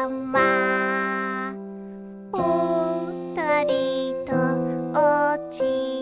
さん」「おたりとおち